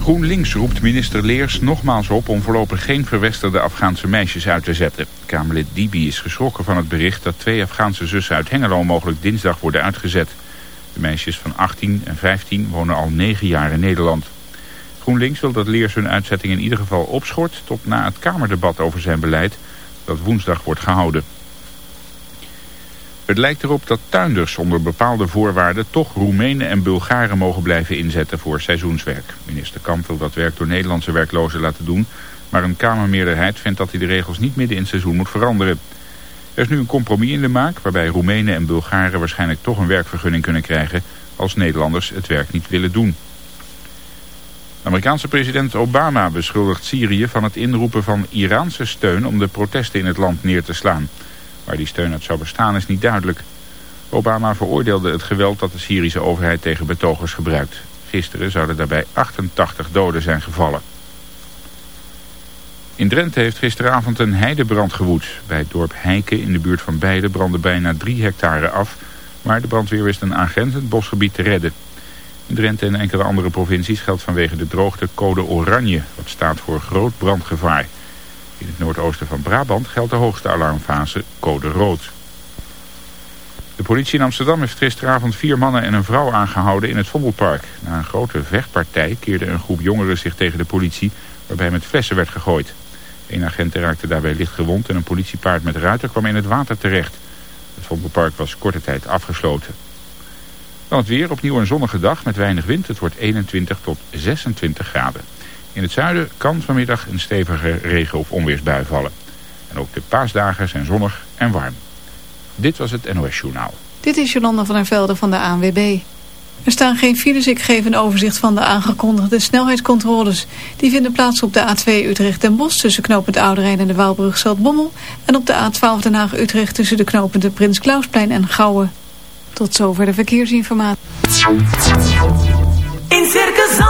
GroenLinks roept minister Leers nogmaals op om voorlopig geen verwesterde Afghaanse meisjes uit te zetten. Kamerlid Dibi is geschrokken van het bericht dat twee Afghaanse zussen uit Hengelo mogelijk dinsdag worden uitgezet. De meisjes van 18 en 15 wonen al 9 jaar in Nederland. GroenLinks wil dat Leers hun uitzetting in ieder geval opschort tot na het Kamerdebat over zijn beleid dat woensdag wordt gehouden. Het lijkt erop dat tuinders onder bepaalde voorwaarden toch Roemenen en Bulgaren mogen blijven inzetten voor seizoenswerk. Minister Kamp wil dat werk door Nederlandse werklozen laten doen, maar een Kamermeerderheid vindt dat hij de regels niet midden in het seizoen moet veranderen. Er is nu een compromis in de maak waarbij Roemenen en Bulgaren waarschijnlijk toch een werkvergunning kunnen krijgen als Nederlanders het werk niet willen doen. Amerikaanse president Obama beschuldigt Syrië van het inroepen van Iraanse steun om de protesten in het land neer te slaan. Waar die steun uit zou bestaan is niet duidelijk. Obama veroordeelde het geweld dat de Syrische overheid tegen betogers gebruikt. Gisteren zouden daarbij 88 doden zijn gevallen. In Drenthe heeft gisteravond een heidebrand gewoed. Bij het dorp Heiken in de buurt van Beide brandde bijna 3 hectare af... maar de brandweer wist een aangrenzend bosgebied te redden. In Drenthe en enkele andere provincies geldt vanwege de droogte code oranje... wat staat voor groot brandgevaar... In het noordoosten van Brabant geldt de hoogste alarmfase code rood. De politie in Amsterdam heeft gisteravond vier mannen en een vrouw aangehouden in het Vondelpark. Na een grote vechtpartij keerde een groep jongeren zich tegen de politie waarbij met flessen werd gegooid. Een agent raakte daarbij licht gewond en een politiepaard met ruiter kwam in het water terecht. Het Vondelpark was korte tijd afgesloten. Dan het weer, opnieuw een zonnige dag met weinig wind. Het wordt 21 tot 26 graden. In het zuiden kan vanmiddag een stevige regen- of onweersbui vallen. En ook de paasdagen zijn zonnig en warm. Dit was het NOS Journaal. Dit is Jolanda van der Velde van de ANWB. Er staan geen files, ik geef een overzicht van de aangekondigde snelheidscontroles. Die vinden plaats op de A2 Utrecht-Den Bosch tussen knooppunt Ouderijn en de Waalbrug Zaltbommel. En op de A12 Den Haag-Utrecht tussen de knopende Prins Klausplein en Gouwen. Tot zover de verkeersinformatie.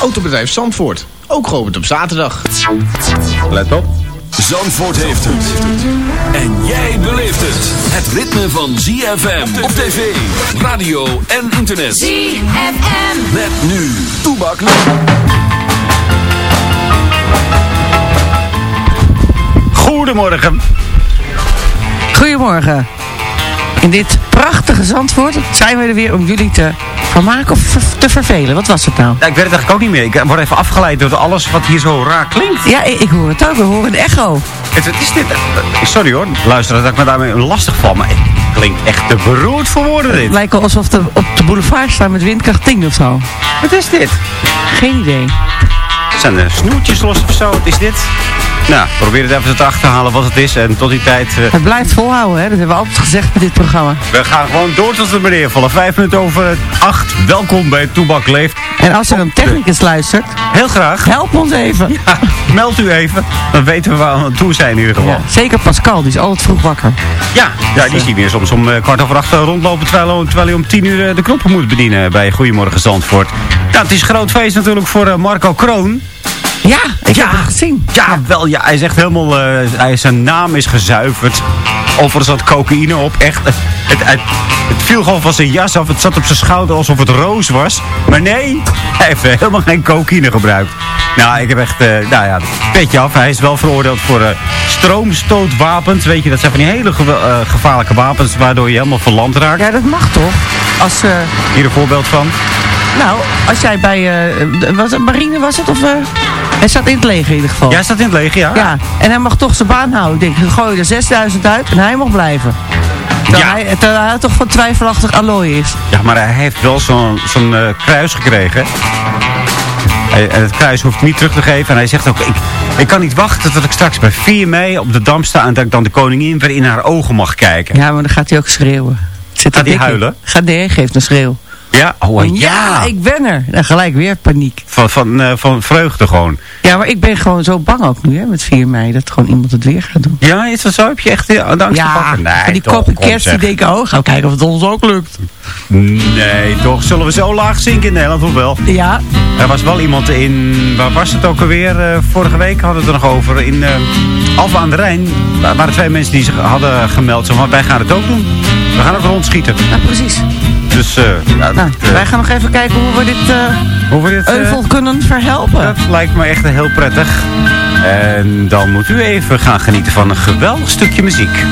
Autobedrijf Zandvoort. Ook geopend op zaterdag. Let op. Zandvoort heeft het. En jij beleeft het. Het ritme van ZFM op tv, radio en internet. ZFM. Met nu. Toebak. Goedemorgen. Goedemorgen. In dit prachtige Zandvoort zijn we er weer om jullie te vermaken of ver- te vervelen. Wat was het nou? Ja, ik weet het eigenlijk ook niet meer. Ik word even afgeleid door alles wat hier zo raar klinkt. Ja, ik, ik hoor het ook. We horen een echo. Het, wat is dit? Eh, Sorry hoor, luister dat ik me daarmee lastig val. Maar het klinkt echt te beroerd voor woorden dit. Het lijkt alsof we op de boulevard staan met windkracht 10 of zo. Wat is dit? Geen idee. Zijn er snoertjes los of zo? Wat is dit? Nou, probeer het even te achterhalen wat het is. En tot die tijd... eh, Het blijft volhouden, hè? Dat hebben we altijd gezegd met dit programma. we gaan gewoon door tot het meneer vallen. Vijf minuten over acht. Welkom bij Toebak Leeft. En als er een technicus luistert, Heel graag. help ons even. Ja, meld u even. Dan weten we waar we aan toe zijn in ieder geval. Ja, zeker Pascal, die is altijd vroeg wakker. Ja, ja die zie je weer soms om eh, kwart over acht eh, rondlopen terwijl, terwijl hij om tien uur de knoppen moet bedienen bij Goedemorgen Zandvoort. Nou, het is een groot feest natuurlijk voor Marco Kroon. Ja, ik Ja. heb het gezien. Ja, wel, ja. Hij is echt helemaal... eh, hij, zijn naam is gezuiverd. Overigens zat cocaïne op. Echt, het, het, het, viel gewoon van zijn jas af. Het zat op zijn schouder alsof het roos was. Maar nee, hij heeft eh, helemaal geen cocaïne gebruikt. Nou, ik heb echt... eh, nou ja, petje af. Hij is wel veroordeeld voor stroomstootwapens. Weet je, dat zijn van die hele gevaarlijke wapens... waardoor je helemaal verlamd raakt. Ja, dat mag toch? Als, Hier een voorbeeld van. Nou, als jij bij, eh, was het marine was het? Of, eh, hij zat in het leger in ieder geval. Ja, hij staat in het leger, ja. Ja, en hij mag toch zijn baan houden. Ik denk, gooi er 6000 uit en hij mag blijven. Terwijl, Ja. hij, terwijl hij toch van twijfelachtig allooi is. Ja, maar hij heeft wel zo'n zo'n eh, kruis gekregen. En het kruis hoeft niet terug te geven. En hij zegt ook, ik, ik kan niet wachten tot ik straks bij 4 mei op de Dam sta... en dat ik dan de koningin weer in haar ogen mag kijken. Ja, maar dan gaat hij ook schreeuwen. Zit Gaat hij in. huilen? Gaat nee, hij geeft een schreeuw. Ja? Oh, ja. ja, ik ben er. Dan gelijk weer paniek. Van, van, eh, van vreugde gewoon. Ja, maar ik ben gewoon zo bang ook nu, hè, met 4 mei, dat gewoon iemand het weer gaat doen. Ja, is dat zo? Heb je echt eh, de angst te Ja? Nee, die kom, copycats die denken, oh, gaan we kijken of het ons ook lukt. Nee, toch. Zullen we zo laag zinken in Nederland? Of wel? Ja, Er was wel iemand in, waar was het ook alweer? Eh, vorige week hadden we het er nog over. In eh Alphen aan de Rijn wa- waren twee mensen die zich hadden gemeld. Zo van, wij gaan het ook doen. We gaan ook rondschieten. nou precies. Dus eh, ja, Nou, dat, eh, wij gaan nog even kijken hoe we dit eh hoe we dit, euvel kunnen verhelpen. dat lijkt me echt heel prettig. En dan moet u even gaan genieten van een geweldig stukje muziek.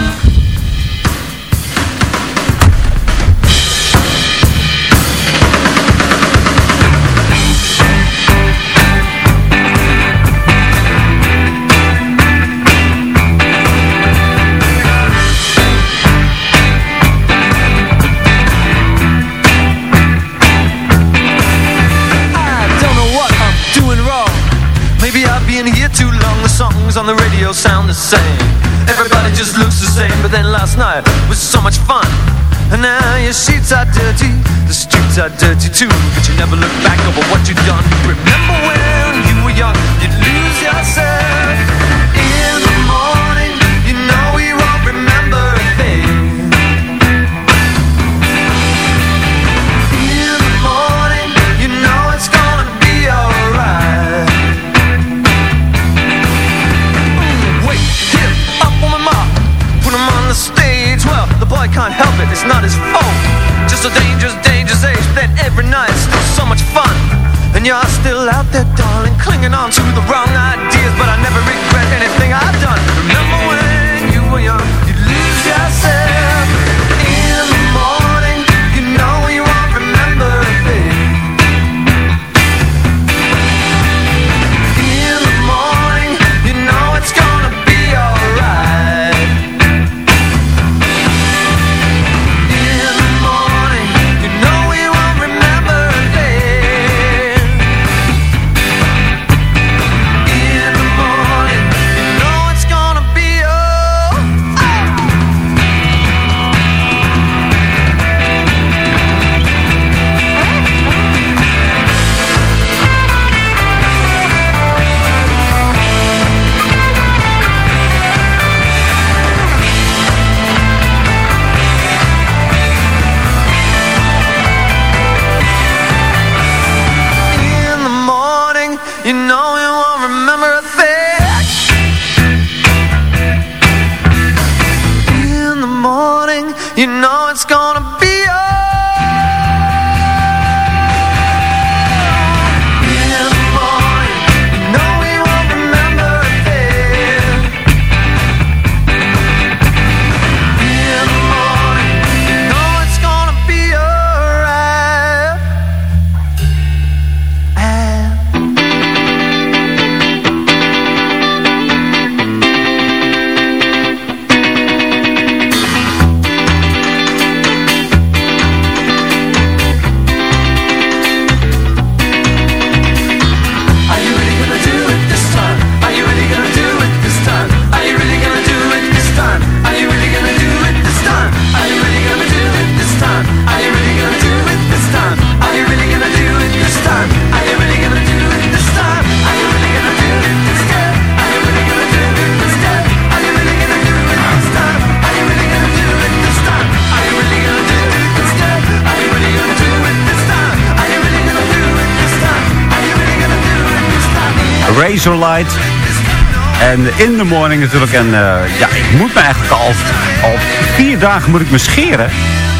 So much fun. And now your sheets are dirty. The streets are dirty too. But you never look back over what you've done. Remember when you were young? You'd lose yourself. Can't help it, it's not his fault. Just a dangerous, dangerous age. Then every night's still so much fun. And you're still out there, darling, clinging on to the wrong ideas. En In the Morning natuurlijk. En eh, ja, ik moet me eigenlijk al, al vier dagen moet ik me scheren.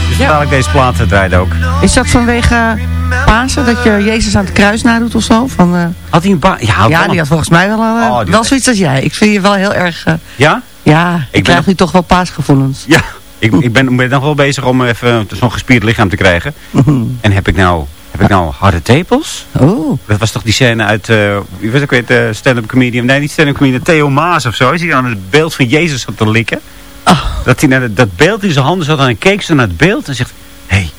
Dus Ja. ik deze platen draaide ook. Is dat vanwege Pasen, dat je Jezus aan het kruis nadoet of zo? Van, eh, Had hij een baan? Ja, ja, die had volgens mij wel, eh, Oh, wel zoiets als jij. Ik vind je wel heel erg... Ja? ja, ik, ben krijg nog- nu toch wel paasgevoelens. Ja. Ik, ik ben, ben nog wel bezig om even zo'n gespierd lichaam te krijgen. En heb ik nou, heb ik nou harde tepels? Oh, Dat was toch die scène uit, wie was ik weet, eh, stand-up comedian. Nee, niet stand-up comedian, Theo Maas of zo. Is hij aan het beeld van Jezus zat te likken? Oh. Dat hij naar de- dat beeld in zijn handen zat en hij keek zo naar het beeld en zegt... Hé, hey,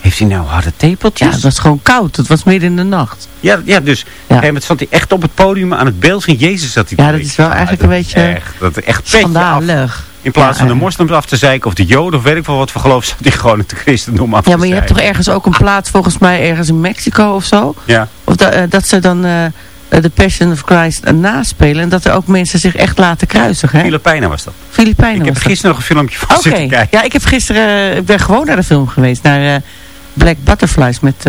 heeft hij nou harde ja, tepeltjes? het was gewoon koud. Het was midden in de nacht. Ja, ja, dus gegeven moment stond hij echt op het podium aan het beeld van Jezus. Dat hij Ja, dat is wel eigenlijk dat een beetje Echt, dat echt. Schandalig. In plaats van de moslims af te zeiken of de joden of weet ik wel wat voor geloof, zat hij gewoon het christendom af Ja, maar je hebt toch ergens ook een plaats, volgens mij ergens in Mexico of zo? Ja. Of da- eh, dat ze dan eh, eh, de Passion of Christ naspelen. En dat er ook mensen zich echt laten kruisigen. hè? Filipijnen was dat. Filipijnen Ik heb dat. gisteren nog een filmpje van Oké, zitten kijken. ja, ik heb gisteren, ik ben gewoon naar de film geweest. Naar Black Butterflies met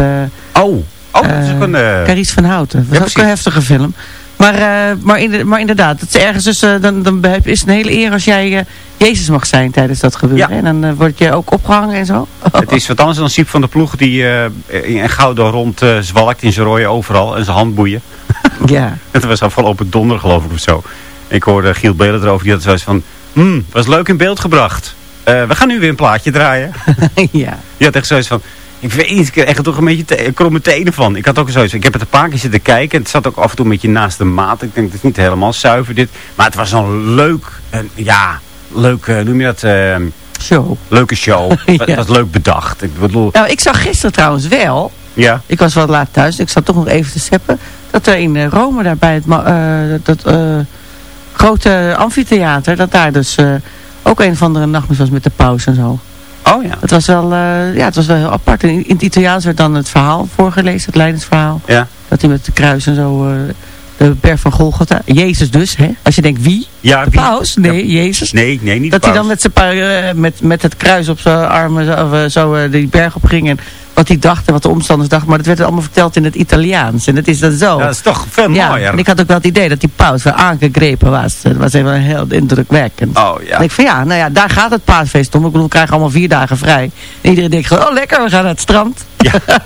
Oh, oh dat is ook een... Carice van Houten. Dat was ja, ook een heftige film. Maar, eh, maar, in maar inderdaad, het is ergens dus, eh, dan, is het een hele eer als jij eh, Jezus mag zijn tijdens dat gebeuren. Ja. En dan word je ook opgehangen en zo. Het is wat anders dan Siep van de Ploeg die in Gouda rond zwalkt in zijn rooien overal en zijn handboeien. ja. Het was afgelopen donder geloof ik of zo. Ik hoorde Giel Belen erover, die had zoiets van... Hmm, was leuk in beeld gebracht. We gaan nu weer een plaatje draaien. ja. Die had echt zoiets van... Ik weet niet, ik kreeg echt toch een beetje te, kromme tenen van. Ik had ook zoiets, ik heb het een paar keer zitten kijken. Het zat ook af en toe een beetje naast de maat. Ik denk, het is niet helemaal zuiver dit. Maar het was een leuk, eh, ja, leuk, eh, noem je dat, eh, Show. leuke show. Het Ja. was leuk bedacht. Ik bedoel, Nou, ik zag gisteren trouwens wel, ja. ik was wat laat thuis, ik zat toch nog even te seppen, dat er in eh, Rome daar bij het eh, dat grote amfitheater, dat daar dus ook een of andere nachtmis was met de paus en zo. Oh ja. Het was wel, eh, ja, het was wel heel apart. In, in het Italiaans werd dan het verhaal voorgelezen, het leidensverhaal. Ja. Dat hij met de kruis en zo, eh, de berg van Golgotha, Jezus dus, hè? Als je denkt, wie? Ja, De wie- paus? Nee, Jezus. Nee, nee, niet Dat hij dan met, zijn paar, eh, met, met het kruis op zijn armen zo, eh, zo eh, die berg op ging. En wat hij dacht en wat de omstanders dachten. Maar dat werd allemaal verteld in het Italiaans. En dat is dan zo. Ja, dat is toch veel Ja, mooier. en ik had ook wel het idee dat die paus wel aangegrepen was. Dat was even heel indrukwekkend. Oh ja. En ik van ja, nou ja, daar gaat het paasfeest om. Ik bedoel, we krijgen allemaal vier dagen vrij. En iedereen denkt gewoon, oh lekker, we gaan naar het strand. Ja. dat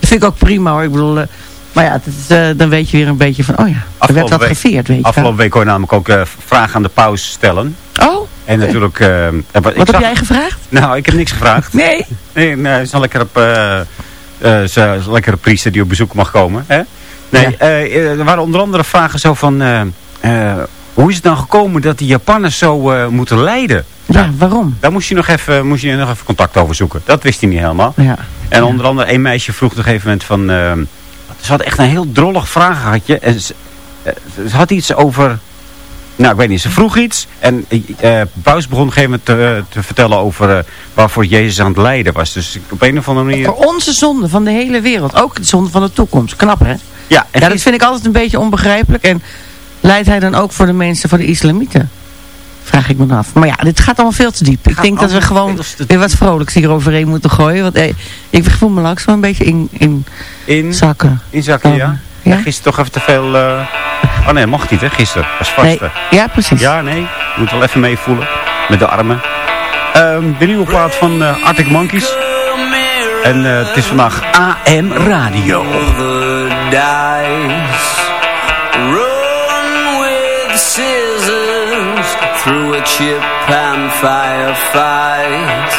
vind ik ook prima hoor. Ik bedoel, eh, maar ja, is, eh, dan weet je weer een beetje van, oh ja, er werd wat week- gevierd, weet je. Afgelopen week kon je namelijk ook eh, vragen aan de paus stellen. Oh, En natuurlijk... eh, wat heb jij gevraagd? Nou, ik heb niks gevraagd. Nee. Nee, nee het is eh, is een lekkere priester die op bezoek mag komen. Hè? Nee, Ja. er waren onder andere vragen zo van... hoe is het dan gekomen dat die Japanners zo moeten lijden? Ja, waarom? Daar moest je, nog even, moest je nog even contact over zoeken. Dat wist hij niet helemaal. Ja. En onder andere een meisje vroeg op een gegeven moment van... ze had echt een heel drollig vragenhartje. En ze, eh, ze had iets over... Nou, ik weet niet. Ze vroeg iets. En eh Paus begon op een gegeven moment te, te vertellen over eh, waarvoor Jezus aan het lijden was. Dus op een of andere manier... Voor onze zonde van de hele wereld. Ook de zonde van de toekomst. Knap, hè? Ja, en Ja, dat vind ik altijd een beetje onbegrijpelijk. En leidt hij dan ook voor de mensen, voor de islamieten? Vraag ik me af. Maar ja, dit gaat allemaal veel te diep. Ik denk dat we gewoon weer wat vrolijks hier overheen moeten gooien. Want eh, ik voel me langs wel een beetje in, in in, zakken. in zakken, ja. Ja? ja. Gisteren toch even te veel... eh, Oh nee, mocht niet hè, gisteren. was vast. Nee, ja, precies. Ja, nee. Moet wel even meevoelen. Met de armen. Ehm, de nieuwe plaat van eh, Arctic Monkeys. En eh, het is vandaag AM Radio. Through a chip and firefight.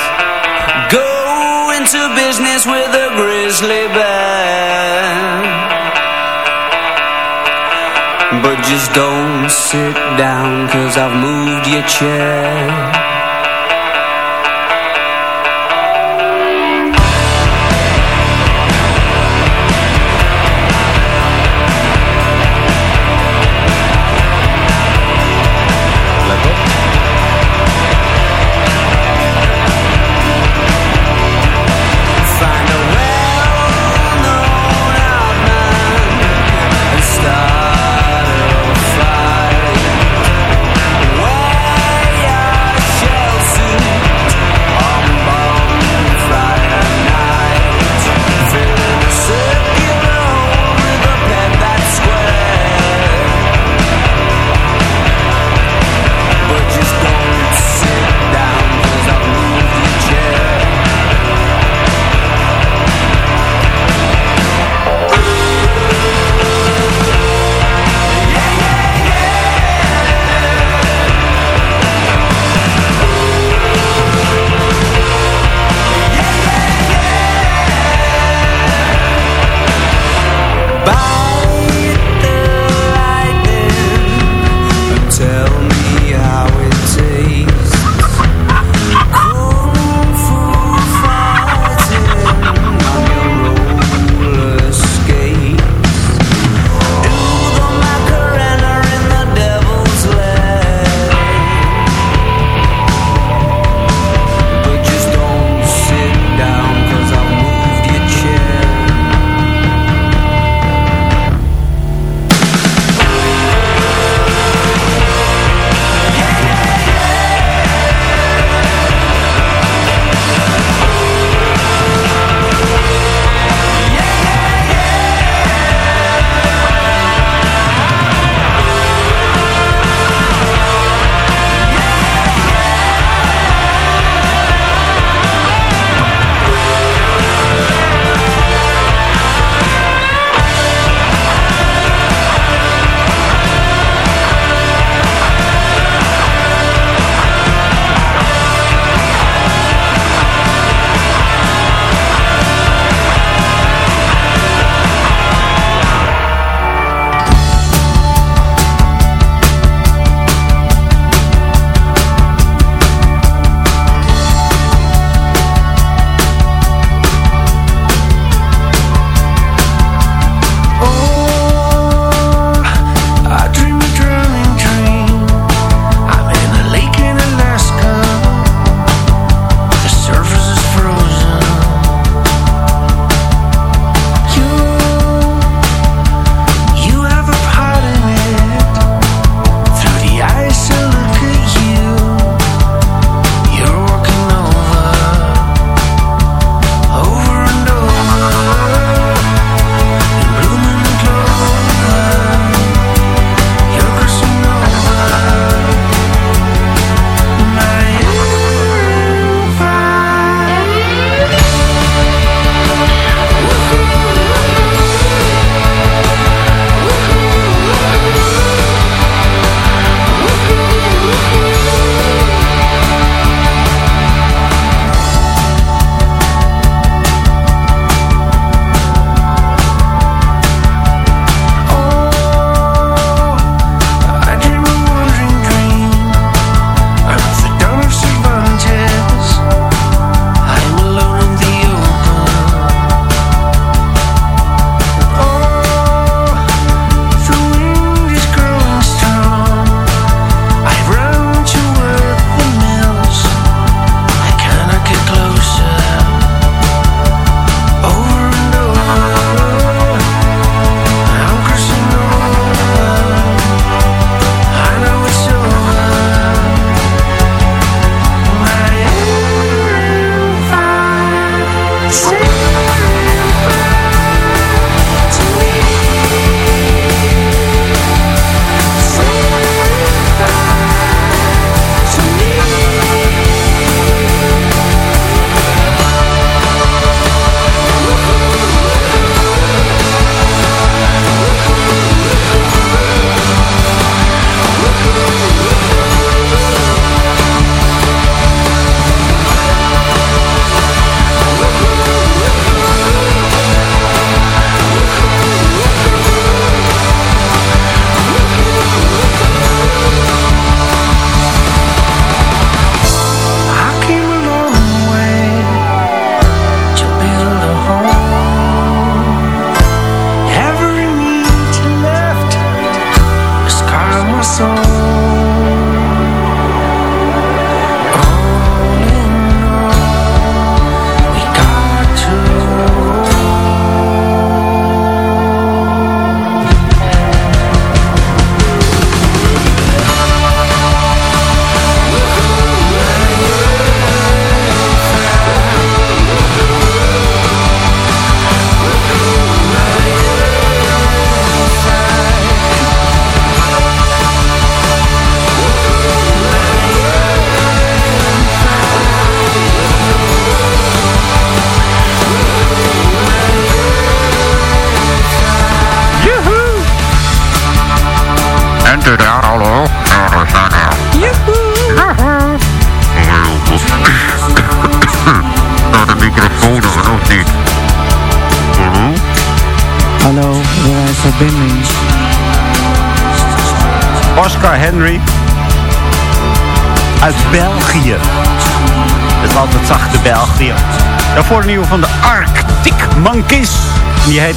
Go into business with a grizzly bear. But just don't sit down, cause I've moved your chair. Monkeys. Die heet...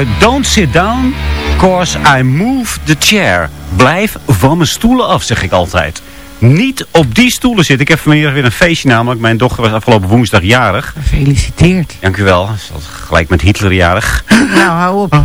ik- don't sit down, cause I move the chair. Blijf van mijn stoelen af, zeg ik altijd. Niet op die stoelen zitten. Ik heb vanmiddag weer een feestje namelijk. Mijn dochter was afgelopen woensdag jarig. Gefeliciteerd. Dank u wel. Is dat gelijk met Hitler jarig. Nou, hou op.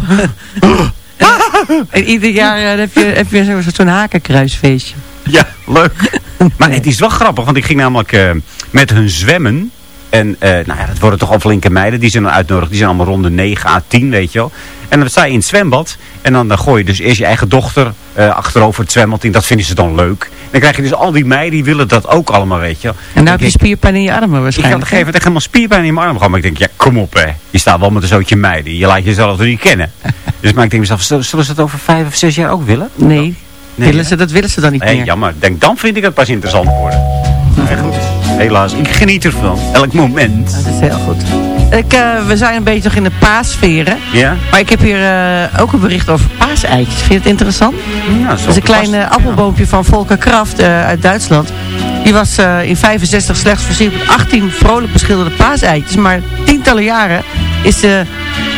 en ieder jaar heb je, heb je zo- zo'n hakenkruisfeestje. Ja, leuk. maar het is wel grappig, want ik ging namelijk met hun zwemmen. En eh, nou ja, dat worden toch al flinke meiden. Die zijn dan uitnodigd. Die zijn allemaal rond de 9 à 10, weet je wel. En dan sta je in het zwembad. En dan, dan gooi je dus eerst je eigen dochter eh, achterover het zwembad in. Dat vinden ze dan leuk. En dan krijg je dus al die meiden die willen dat ook allemaal, weet je wel. En nou heb je spierpijn in je armen ik had waarschijnlijk. gegeven moment echt helemaal spierpijn in mijn arm gehad. Maar ik denk, ja, kom op hè. Je staat wel met een zootje meiden. Je laat jezelf er niet kennen. dus maar ik denk mezelf, zullen ze het over vijf of zes jaar ook willen? Nee, Nee, willen hè? ze, dat willen ze dan niet Nee, meer. jammer. Denk, dan vind ik het pas interessant worden. Nee, goed. Helaas, ik geniet ervan. Elk moment. Dat is heel goed. Ik, eh, we zijn een beetje nog in de paassferen. Ja? Maar ik heb hier eh, ook een bericht over paaseitjes. Vind je het interessant? Ja, Dat is een klein eh, appelboompje van Volker Kraft eh, uit Duitsland. Die was eh, in 65 slechts versierd met 18 vrolijk beschilderde paaseitjes. Maar tientallen jaren is de,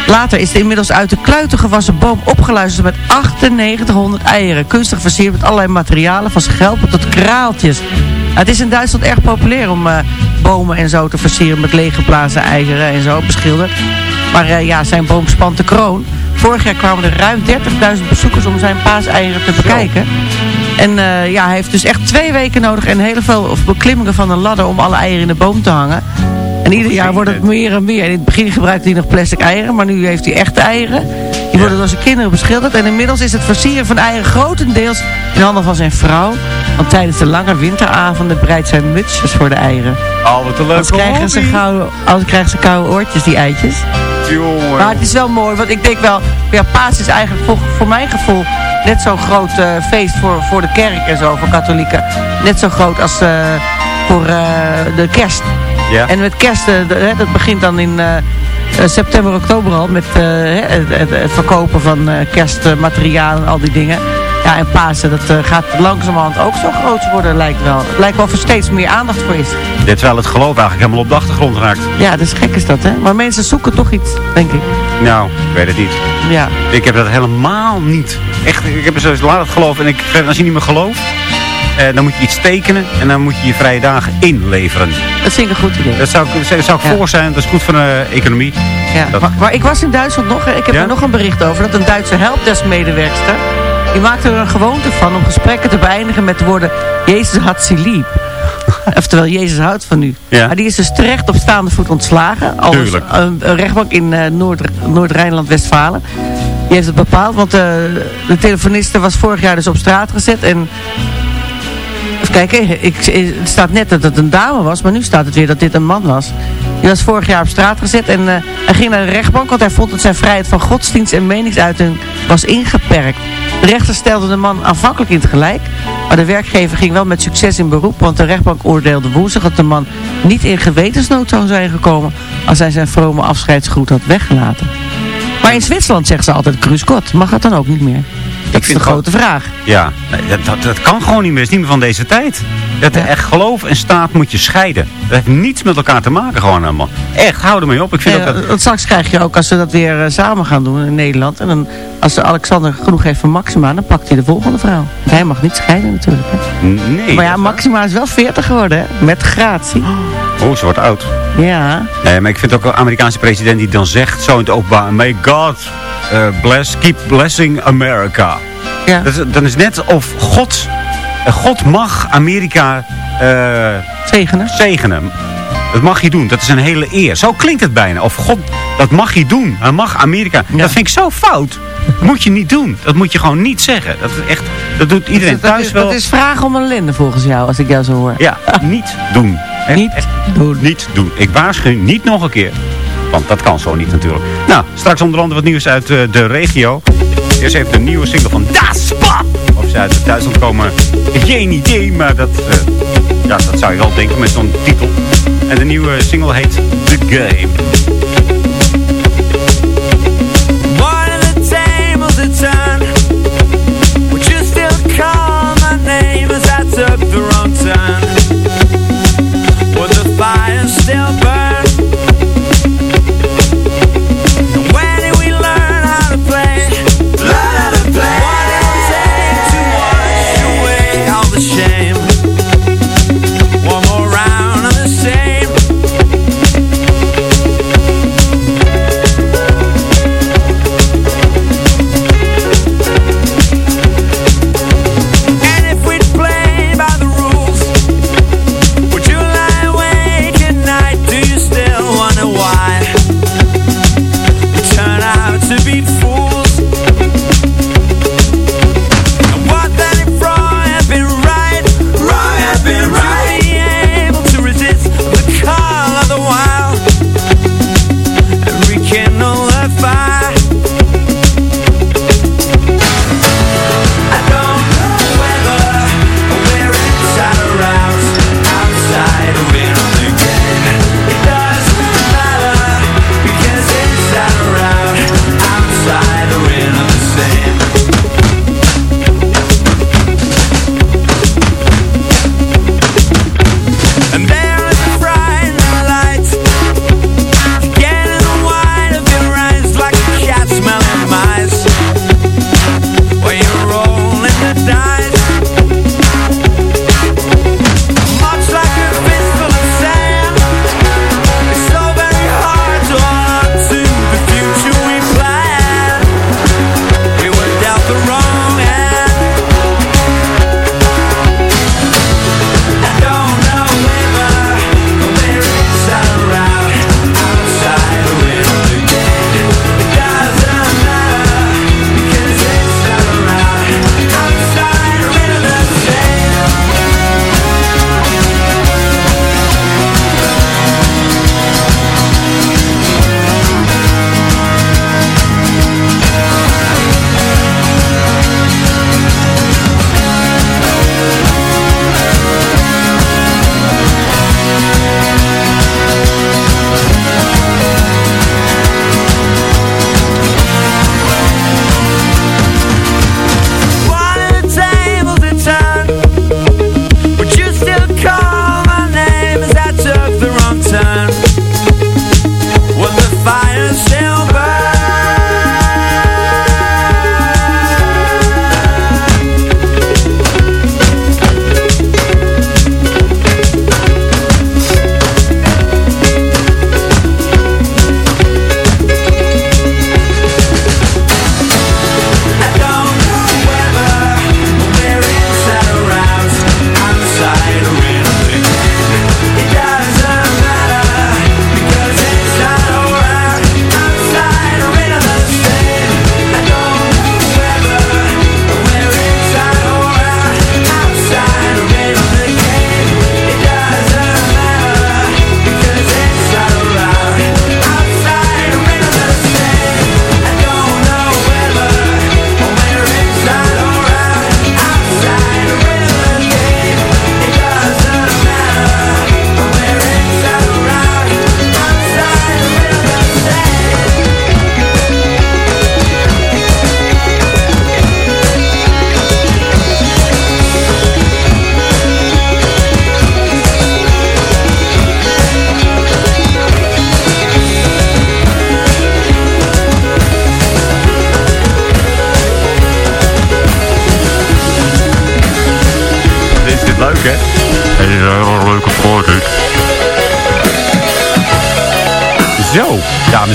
later is de inmiddels uit de kluiten gewassen boom opgeluisterd met 9800 eieren. Kunstig versierd met allerlei materialen, van schelpen tot kraaltjes. Het is in Duitsland erg populair om eh, bomen en zo te versieren met leeggeblazen eieren en zo beschilderd. Maar eh, ja, zijn boom spant de kroon. Vorig jaar kwamen er ruim 30.000 bezoekers om zijn paaseieren te bekijken. En eh, ja, hij heeft dus echt twee weken nodig en heel veel beklimmingen van een ladder om alle eieren in de boom te hangen. En ieder jaar wordt het meer en meer. In het begin gebruikte hij nog plastic eieren, maar nu heeft hij echte eieren. Die worden door zijn kinderen beschilderd. En inmiddels is het versieren van eieren grotendeels in handen van zijn vrouw. Want tijdens de lange winteravonden breidt zij mutsjes voor de eieren. Oh, wat een Anders leuke krijgen ze, gauw, anders krijgen ze koude oortjes, die eitjes. Jongen. Maar het is wel mooi, want ik denk wel, ja, paas is eigenlijk voor, voor mijn gevoel net zo'n groot eh, feest voor, voor de kerk en zo, voor katholieken. Net zo groot als eh, voor eh, de kerst. Ja. En met kerst, dat begint dan in september, oktober al met eh, het, het- het verkopen van eh, kerstmateriaal en al die dingen. Ja, en Pasen, dat eh, gaat langzamerhand ook zo groot worden, lijkt wel. Het lijkt wel of er steeds meer aandacht voor is. Dit terwijl het geloof eigenlijk helemaal op de achtergrond raakt. Ja, dat is gek is dat, hè? Maar mensen zoeken toch iets, denk ik. Nou, ik weet het niet. Ja. Ik heb dat helemaal niet. Echt, ik heb er zoiets laat het geloof. En ik, als je niet meer gelooft, eh, dan moet je iets tekenen. En dan moet je je vrije dagen inleveren. Dat vind ik een goed idee. Dat zou, ik- zou ik Ja. voor zijn. Dat is goed voor de economie. Ja, Dat- maar, maar ik was in Duitsland nog, ik heb Ja? er nog een bericht over, dat een Duitse helpdesk-medewerkster, die maakte er een gewoonte van om gesprekken te beëindigen met de woorden, Jezus had ze lief. Oftewel, Jezus houdt van u. Ja. Maar die is dus terecht op staande voet ontslagen. Als Tuurlijk. een, een rechtbank in eh, Noord, Noord-Rijnland-Westfalen. Die heeft het bepaald, want eh, de telefoniste was vorig jaar dus op straat gezet. En Kijken, ik, het staat net dat het een dame was, maar nu staat het weer dat dit een man was. Die was vorig jaar op straat gezet en eh, hij ging naar de rechtbank, want hij vond dat zijn vrijheid van godsdienst en meningsuiting was ingeperkt. De rechter stelde de man aanvankelijk in het gelijk, maar de werkgever ging wel met succes in beroep, want de rechtbank oordeelde woensdag dat de man niet in gewetensnood zou zijn gekomen als hij zijn vrome afscheidsgroet had weggelaten. Maar in Zwitserland zegt ze altijd kruiskot. Mag dat dan ook niet meer? Dat is de grote vraag. Ja, dat, dat, dat kan gewoon niet meer. Het is niet meer van deze tijd. Dat Ja. echt geloof en staat moet je scheiden. Dat heeft niets met elkaar te maken gewoon helemaal. Echt, hou ermee op. Ik vind Ja, ook dat... want straks krijg je ook, als ze dat weer eh, samen gaan doen in Nederland. En dan, als Alexander genoeg heeft van Maxima, dan pakt hij de volgende vrouw. Want Hij mag niet scheiden natuurlijk. Hè. Nee. maar ja, Maxima is wel 40 geworden, hè? Met gratie. Oh, ze wordt oud. Ja. Nee, maar ik vind ook een Amerikaanse president die dan zegt, zo in het openbaar, may God eh, bless, keep blessing America. ja. Dat is, dan is net of God, eh, God mag Amerika eh, Zegenen. zegenen. Dat mag je doen. Dat is een hele eer. Zo klinkt het bijna. Of God, dat mag je doen. Hij mag Amerika. Ja. Dat vind ik zo fout. Moet je niet doen. Dat moet je gewoon niet zeggen. Dat, is echt, dat doet iedereen dat, dat thuis is, wel. dat is vragen om ellende volgens jou, als ik jou zo hoor. Ja, niet doen. Echt, Niet echt doen. Niet doen. Ik waarschuw niet nog een keer. Want dat kan zo niet natuurlijk. Nou, straks onder andere wat nieuws uit eh, de regio. Eerst even de nieuwe single van Das Pop. Of ze uit Duitsland komen, geen idee. Maar dat, eh, ja, dat zou je wel denken met zo'n titel. En de nieuwe single heet The Game.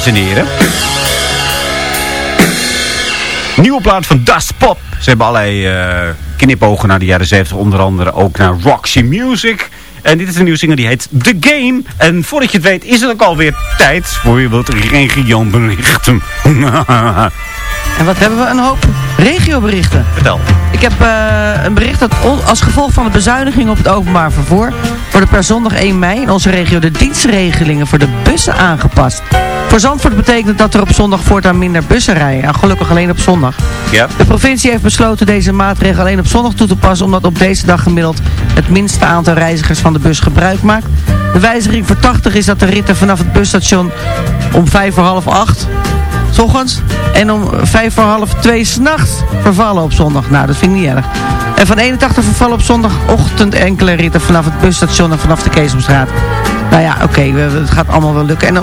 Dames en heren. Nieuwe plaat van Dust Pop. Ze hebben allerlei eh, knipogen naar de jaren 70. Onder andere ook naar Roxy Music. En dit is een nieuwe single die heet The Game. En voordat je het weet is het ook alweer tijd voor je wilt regio berichten. En wat hebben we? Een hoop regioberichten. Vertel. Ik heb eh, een bericht dat als gevolg van de bezuiniging op het openbaar vervoer... worden per zondag 1 mei in onze regio de dienstregelingen voor de bussen aangepast. Voor Zandvoort betekent dat er op zondag voortaan minder bussen rijden. En gelukkig alleen op zondag. Ja. De provincie heeft besloten deze maatregel alleen op zondag toe te passen... omdat op deze dag gemiddeld het minste aantal reizigers van de bus gebruik maakt. De wijziging voor 80 is dat de ritten vanaf het busstation om vijf voor half acht... S en om vijf voor half twee s'nachts vervallen op zondag. Nou, dat vind ik niet erg. En van 81 vervallen op zondagochtend enkele ritten vanaf het busstation en vanaf de Keesomstraat. Nou ja, oké, we- het gaat allemaal wel lukken. En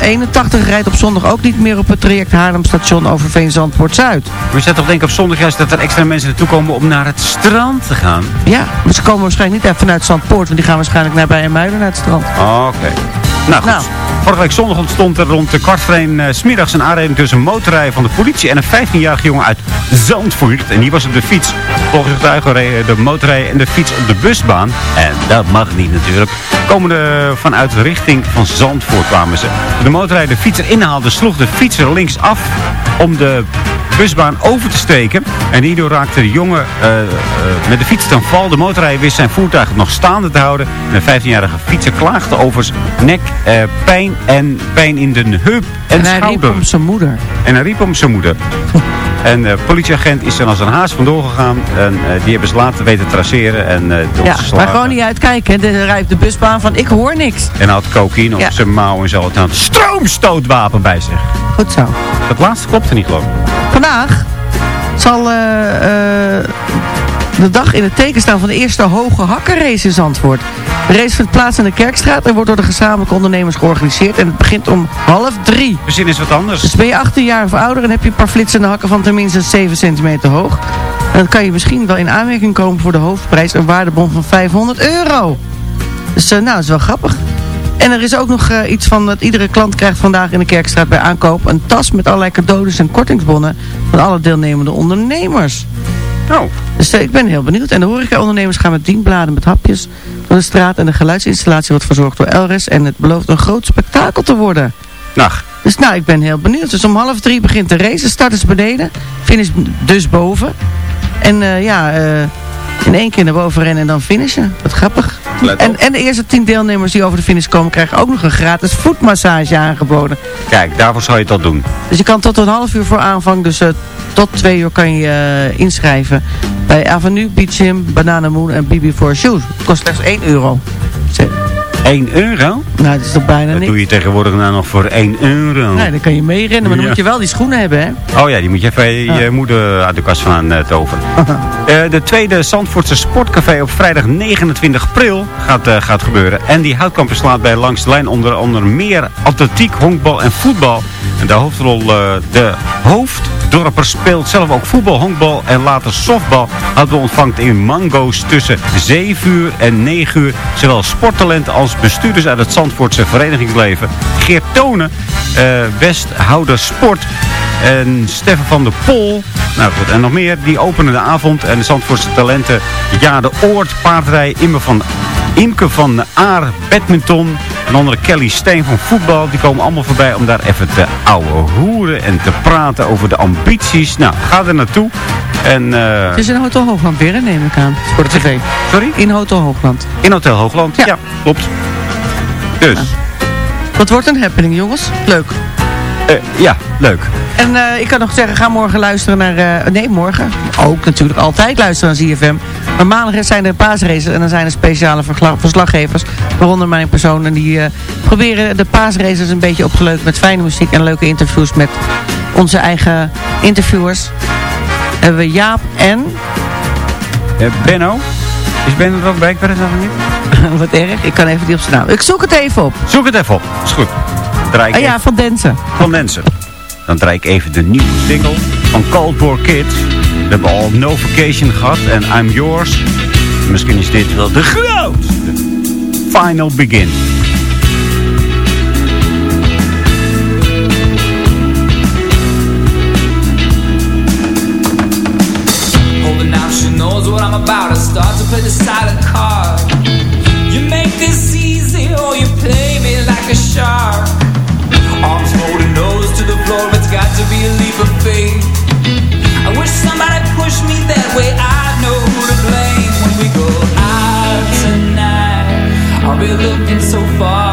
eh, 81 rijdt op zondag ook niet meer op het traject Haarlem-station over Veenzandpoort-Zuid. Maar je zou toch denken op zondag juist dat er extra mensen naartoe komen om naar het strand te gaan? Ja, maar ze komen waarschijnlijk niet even vanuit Zandpoort, want die gaan waarschijnlijk naar Bijenmuiden naar het strand. Oké. Nou goed. Nou. Vorige week zondag ontstond er rond de kwart voor één eh, 's smiddags een aanrijding tussen een motorrijder van de politie en een 15-jarige jongen uit Zandvoort. En die was op de fiets. Volgens getuigen reden de motorrijder en de fiets op de busbaan. En dat mag niet natuurlijk. Komende vanuit de richting van Zandvoort kwamen ze. De motorrijder de fietser inhaalde, sloeg de fietser links af om de busbaan over te steken. En hierdoor raakte de jongen eh, eh, met de fiets ten val. De motorrijder wist zijn voertuig nog staande te houden. En de 15-jarige fietser klaagde over zijn nek, eh, pijn en pijn in de heup en, En hij riep schouder. om zijn moeder. En hij riep om zijn moeder. En de politieagent is er als een haas vandoor gegaan. En eh, die hebben ze later weten traceren. En, eh Ja, maar gewoon niet uitkijken. De rijdt de busbaan van ik hoor niks. En had cocaïne Ja. op zijn mouw en zo. En had stroomstootwapen bij zich. Goed zo. Dat laatste klopte niet geloof ik. Vandaag zal eh, eh, de dag in het teken staan van de eerste hoge hakkenrace in Zandvoort. De race vindt plaats in de Kerkstraat en wordt door de gezamenlijke ondernemers georganiseerd. En het begint om half drie. Verzin is wat anders. Dus ben je 18 jaar of ouder en heb je een paar flitsende hakken van tenminste 7 centimeter hoog. Dan kan je misschien wel in aanmerking komen voor de hoofdprijs, een waardebon van 500 euro. Dus eh, nou, dat is wel grappig. En er is ook nog eh, iets van dat iedere klant krijgt vandaag in de Kerkstraat bij aankoop een tas met allerlei cadeaus en kortingsbonnen van alle deelnemende ondernemers. Oh. Dus eh, ik ben heel benieuwd. En de horecaondernemers gaan met dienbladen met hapjes door de straat. En de geluidsinstallatie wordt verzorgd door Elres. En het belooft een groot spektakel te worden. Nacht. Dus nou, ik ben heel benieuwd. Dus om half drie begint de race. De start is beneden. Finish dus boven. En eh, ja, eh, in één keer naar boven rennen en dan finishen. Wat grappig. En, en de eerste tien deelnemers die over de finish komen krijgen ook nog een gratis voetmassage aangeboden. Kijk, daarvoor zou je al doen. Dus je kan tot een half uur voor aanvang, dus eh, tot twee uur kan je eh, inschrijven. Bij Avenue, Beach Gym, Banana Moon en BB4 Shoes. Het kost slechts 1 euro. 1 euro? Nou, dat is toch bijna Dat niks. doe je tegenwoordig nou nog voor 1 euro. Nee, dan kan je meerennen, maar dan Ja. moet je wel die schoenen hebben, hè? Oh ja, die moet je even je Ja. moeder uit de kast van uh, toveren. Eh, de tweede Zandvoortse Sportcafé op vrijdag 29 april gaat, eh, gaat gebeuren. En die houtkamp slaat bij langs de lijn onder, onder meer atletiek, honkbal en voetbal. En de hoofdrol, de hoofddorper speelt zelf ook voetbal, honkbal en later softbal. Hadden we ontvangt in Mango's tussen 7 uur en 9 uur. Zowel sporttalenten als bestuurders uit het Zandvoortse verenigingsleven. Geert Tonen, eh Westhouder Sport en Stefan van der Pol. Nou goed, en nog meer. Die openen de avond. En de Zandvoortse talenten. Ja, de Oort, paardrij, Imke van, Imke van Aar, badminton. En andere Kelly Steen van voetbal. Die komen allemaal voorbij om daar even te ouwe hoeren. En te praten over de ambities. Nou, ga er naartoe. En, eh, Het is in Hotel Hoogland weer, neem ik aan. Voor de tv. sorry? In Hotel Hoogland. In Hotel Hoogland. Ja. Ja, klopt. Dus, Dat wordt een happening, jongens. Leuk. eh, ja, leuk. En eh, ik kan nog zeggen, ga morgen luisteren naar... nee, morgen. Ook natuurlijk altijd luisteren naar ZFM. Maar maandag zijn er paasraces en dan zijn er speciale verslaggevers. Waaronder mijn persoon. En die eh, proberen de paasraces een beetje opgeleukt met fijne muziek en leuke interviews met onze eigen interviewers. Hebben we Jaap en... Benno? Is Benno er ook bij? Ik weet het nog niet. Wat erg, ik kan even niet op zijn naam. Ik zoek het even op. Zoek het even op. Is goed. Draai ik Ah ja, even van Densen. van mensen. Dan draai ik even de nieuwe single van Cold War Kids. We hebben al No Vacation gehad en I'm Yours. Misschien is dit wel de grootste. Final Begin. Holding out, she knows what I'm about. I start to play the I'll be looking so far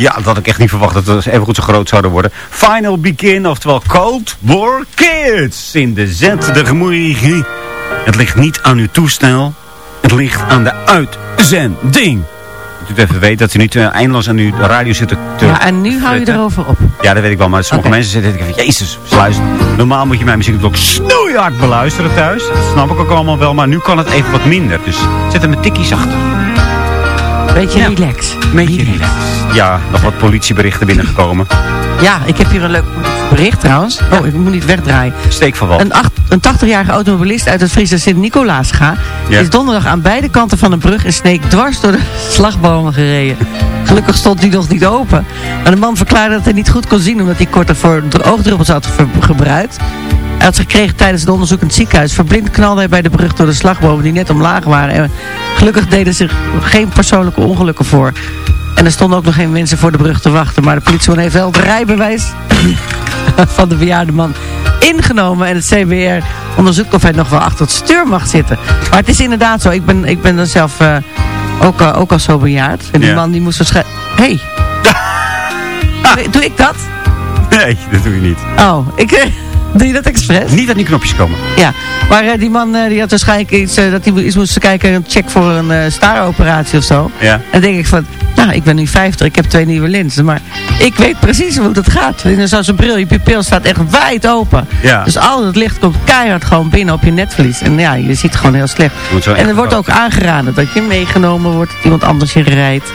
ja, dat had ik echt niet verwacht dat we even goed zo groot zouden worden. Final Begin, oftewel Cold War Kids. In de zet de. Het ligt niet aan uw toestel. Het ligt aan de uitzending. Dat u even weet dat u niet uh, eindeloos aan uw radio zit te... Ja, en nu hou je erover op. Ja, dat weet ik wel. Maar sommige mensen zitten van, jezus, sluis. Normaal moet je mijn muziek ook snoeihard beluisteren thuis. Dat snap ik ook allemaal wel. Maar nu kan het even wat minder. Dus zet er met tikkies achter. Beetje Ja. relax. Beetje relax. Ja, nog wat politieberichten binnengekomen. Ja, ik heb hier een leuk bericht trouwens. Oh, ik moet niet wegdraaien. Steek van wal. Een, acht- een 80-jarige automobilist uit het Friese Sint-Nicolaasga... Ja. is donderdag aan beide kanten van een brug in Sneek dwars door de slagbomen gereden. Gelukkig stond die nog niet open. Maar de man verklaarde dat hij niet goed kon zien... omdat hij korter voor de oogdruppels had gebruikt. Hij had ze gekregen tijdens het onderzoek in het ziekenhuis. Verblind knalde hij bij de brug door de slagbomen die net omlaag waren. En gelukkig deden zich geen persoonlijke ongelukken voor. En er stonden ook nog geen mensen voor de brug te wachten. Maar de politie heeft wel het rijbewijs van de bejaarde man ingenomen. En het CBR onderzoekt of hij nog wel achter het stuur mag zitten. Maar het is inderdaad zo. Ik ben, ik ben dan zelf eh, ook, al- ook al zo bejaard. En die Ja. man die moest waarschijnlijk... Hé! Hey. doe ik dat? Nee, dat doe je niet. Oh, ik... Doe je dat expres? Niet aan die knopjes komen. Ja, maar eh, die man eh, die had waarschijnlijk iets, eh, dat hij iets moest kijken, een check voor een staroperatie of zo. Ja. En dan denk ik van, nou, ik ben nu 50, ik heb twee nieuwe lenzen, maar ik weet precies hoe dat gaat. En dan zo zo'n bril, je pupil staat echt wijd open. Ja. Dus al het licht komt keihard gewoon binnen op je netvlies. En ja, je ziet gewoon heel slecht. En er wordt ook aangeraden dat je meegenomen wordt, dat iemand anders je rijdt.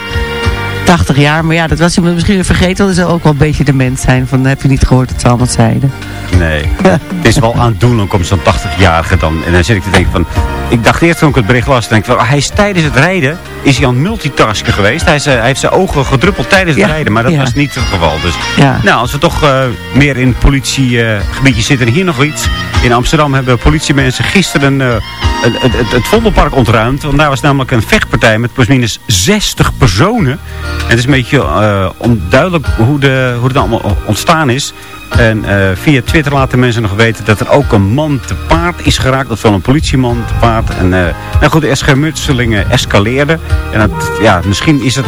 80 jaar, maar ja, dat was hij misschien weer vergeten, hij zou ook wel een beetje dement zijn. Van, heb je niet gehoord dat ze allemaal zeiden. Nee. het is wel aandoenlijk om zo'n 80-jarige dan. En dan zit ik te denken van... Ik dacht eerst toen ik het bericht las, denk ik van, oh, hij is tijdens het rijden, is hij aan multitasken geweest. Hij, is, eh, hij heeft zijn ogen gedruppeld tijdens het Ja, rijden, maar dat ja. was niet het geval. Dus Ja. nou, als we toch eh, meer in het politiegebiedje zitten, hier nog iets. In Amsterdam hebben politiemensen gisteren eh, het, het, het, Vondelpark ontruimd. Want daar was namelijk een vechtpartij met plusminus 60 personen. En het is een beetje eh, onduidelijk hoe, de, hoe het allemaal ontstaan is. En eh, via Twitter laten mensen nog weten dat er ook een man te paard is geraakt. Dat wel een politieman te paard. En eh, nou goed, de schermutselingen escaleerden. En ja, misschien is het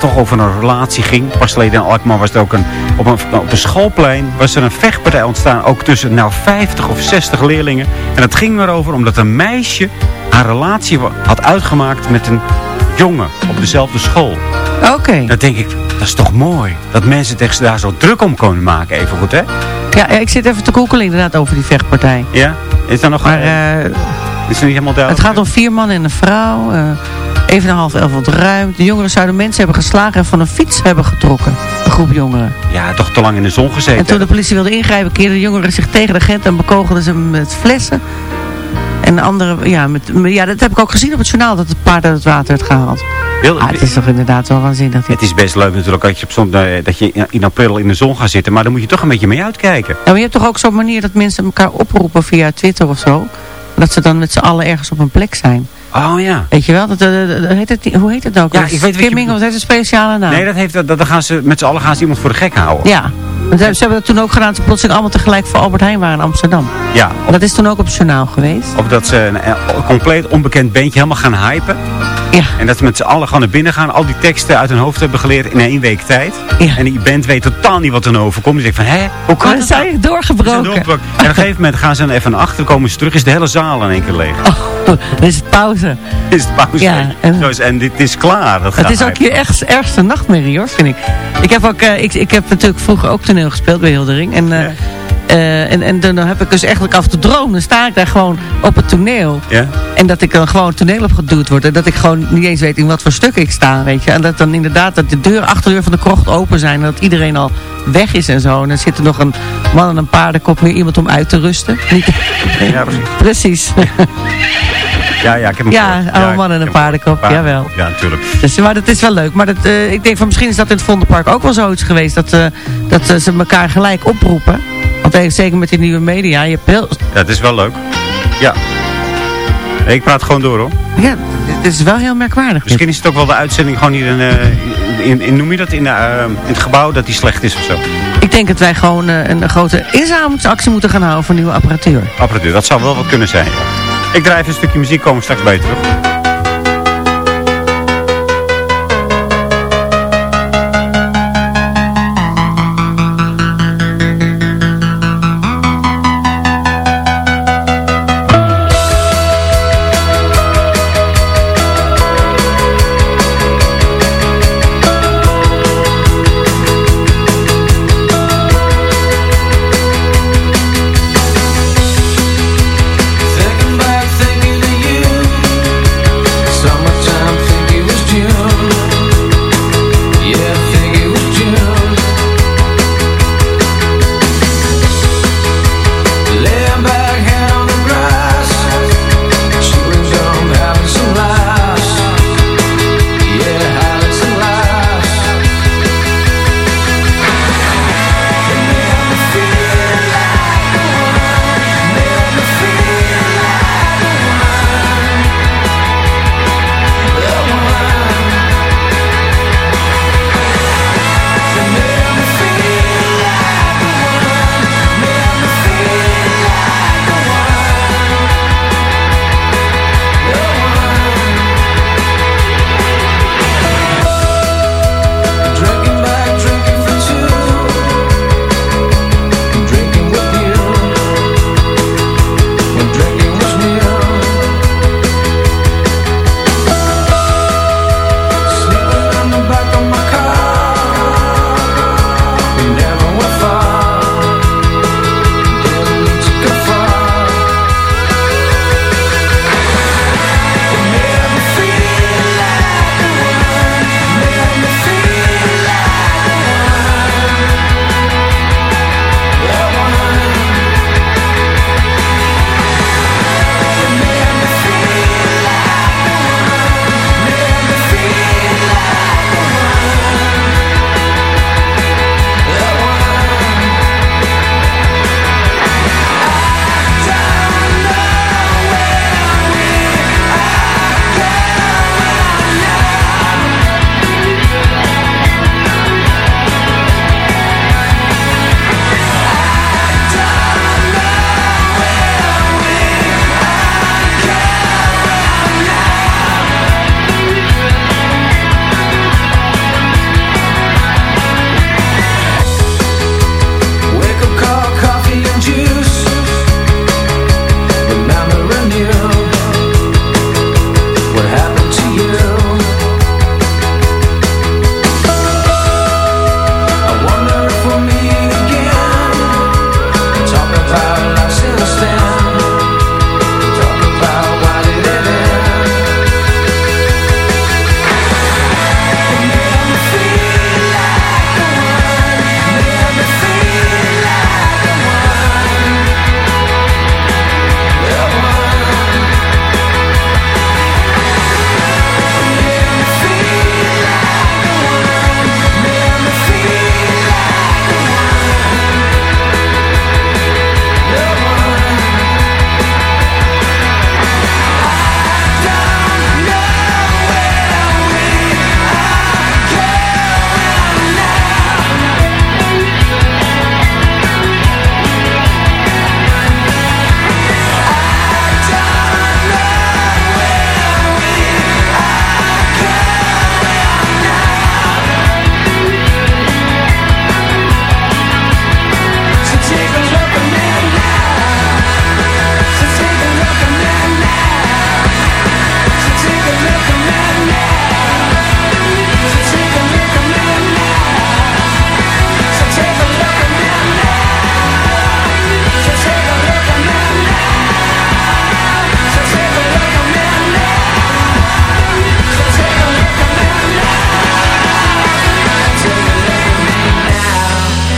het toch over een relatie ging. Pas geleden in Alkmaar was er ook een op, een... op een schoolplein was er een vechtpartij ontstaan. Ook tussen nou 50 of 60 leerlingen. En het ging erover omdat een meisje haar relatie had uitgemaakt met een jongen op dezelfde school. Oké. Dan denk ik, dat is toch mooi. Dat mensen daar zo druk om kunnen maken. Even goed, hè? Ja, ik zit even te koekelen inderdaad over die vechtpartij. Ja? Is dat nog... Maar eh, eh, is er niet helemaal het duidelijk? gaat om vier mannen en een vrouw. eh even een half elf ontruimd. De jongeren zouden mensen hebben geslagen en van een fiets hebben getrokken. Een groep jongeren. Ja, toch te lang in de zon gezeten. En toen de politie wilde ingrijpen, keerden de jongeren zich tegen de agent en bekogelden ze hem met flessen. En de andere, ja, met, ja, dat heb ik ook gezien op het journaal, dat het paard uit het water werd gehaald. Wil- Ah, het is toch inderdaad wel waanzinnig. dit. Het is best leuk natuurlijk dat je, op zo'n, eh, dat je in- in april in de zon gaat zitten. Maar dan moet je toch een beetje mee uitkijken. Ja, maar je hebt toch ook zo'n manier dat mensen elkaar oproepen via Twitter of zo. Dat ze dan met z'n allen ergens op een plek zijn. Oh ja. Weet je wel? Dat, dat- dat- dat heet het, hoe heet het nou? ook Ja, ik weet je of heeft een speciale naam. Nee, dat heeft, dat, dat, dan gaan ze, met z'n allen gaan ze iemand voor de gek houden. Ja, want ze hebben dat toen ook gedaan. Ze plotseling allemaal tegelijk voor Albert Heijn waren in Amsterdam. Ja, En dat is toen ook op het journaal geweest. Of dat ze een, een compleet onbekend bandje helemaal gaan hypen. Ja. En dat ze met z'n allen gewoon naar binnen gaan. Al die teksten uit hun hoofd hebben geleerd in één week tijd. Ja. En die band weet totaal niet wat er overkomt. Die zegt van, hè, hoe kan het zijn nou? je Ze zijn doorgebroken. doorgebroken. En op een gegeven moment gaan ze dan even naar achter, komen ze terug. Is de hele zaal in één keer leeg. Oh, is het pauze. Is het pauze. Ja, en- Zo is- en dit is klaar. Dat Het is ook je echt, ergste nachtmerrie hoor, vind ik. Ik heb, ook, eh, ik, ik heb natuurlijk vroeger ook toneel gespeeld bij Hildering. En, eh, Ja. Eh, en, en dan heb ik dus eigenlijk af te dromen. Dan sta ik daar gewoon op het toneel. Ja? En dat ik dan gewoon toneel opgeduwd word. En dat ik gewoon niet eens weet in wat voor stuk ik sta, weet je. En dat dan inderdaad dat de deur, achterdeur van de krocht open zijn. En dat iedereen al weg is en zo. En dan zit er nog een man en een paardenkop meer iemand om uit te rusten. Niet, Ja, precies. precies. Ja, ja, ik heb hem Ja, man en een paardenkop, gehoord. jawel. Ja, natuurlijk. Dus, maar dat is wel leuk. Maar dat, eh, ik denk van misschien is dat in het Vondelpark ook wel zoiets geweest. Dat, eh, dat ze elkaar gelijk oproepen. Want zeker met die nieuwe media. Je hebt heel, Dat is wel leuk. Ja. Ik praat gewoon door hoor. ja, het is wel heel merkwaardig. dit. Misschien is het ook wel de uitzending gewoon hier in, eh, in, in noem je dat, in, eh, in het gebouw, dat die slecht is of zo. Ik denk dat wij gewoon eh, een grote inzamelingsactie moeten gaan houden voor nieuwe apparatuur. Apparatuur, dat zou wel wat kunnen zijn. Ik draai even een stukje muziek, komen straks bij je terug.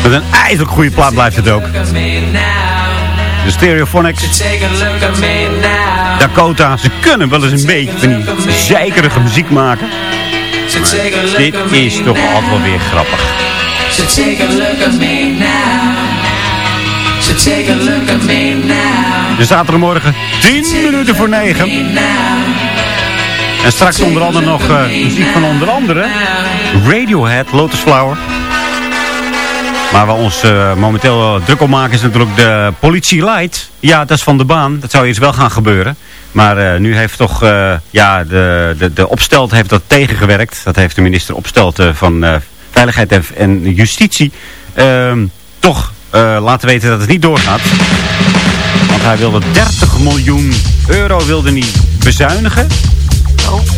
Met een ijzerlijk goede plaat blijft het ook. De Stereophonics. Dakota, ze kunnen wel eens een beetje van die muziek maken. Dit is toch altijd wel weer grappig. So take a look at. De zaterdagmorgen 10 minuten voor 9. En straks onder andere nog eh, muziek van onder andere Radiohead, Lotus Flower. Maar waar we ons eh, momenteel druk om maken is natuurlijk de politie light. Ja, dat is van de baan. Dat zou eerst wel gaan gebeuren. Maar eh, nu heeft toch eh, ja, de, de, de opstelt heeft dat tegengewerkt. Dat heeft de minister opstelt van Veiligheid en, en Justitie. ehm, toch laten weten dat het niet doorgaat. Want hij wilde 30 miljoen euro wilde niet bezuinigen.